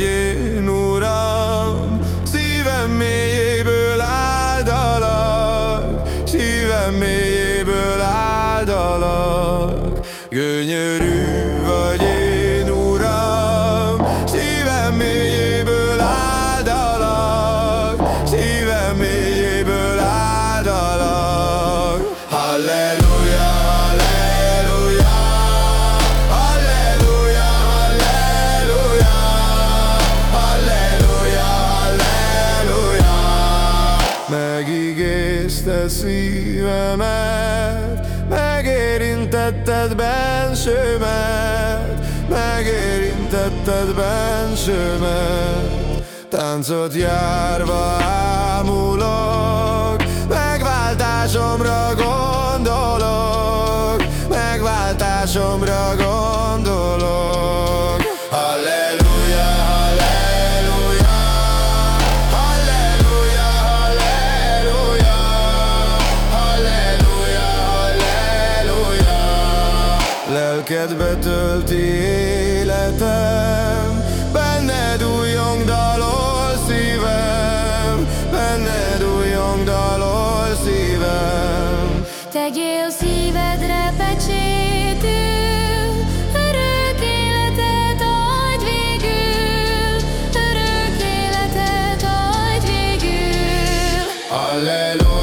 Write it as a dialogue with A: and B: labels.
A: vagy én, Uram, szívem mélyéből áldalak, szívem mélyéből áldalak, gönyörű vagy én, Uram, szívem mélyéből áldalak, szívem mélyéből Megígézte szívemet, megérintetted bensőmet, megérintetted bensőmet. Táncot járva ámulok, megváltásomra gondolok, Lelkedbe tölti életem, benned újjong dalol szívem, benned újjong dalol szívem.
B: Tegyél szívedre pecsétül, örök életet adj végül, örök életet adj végül.
A: Halleluja,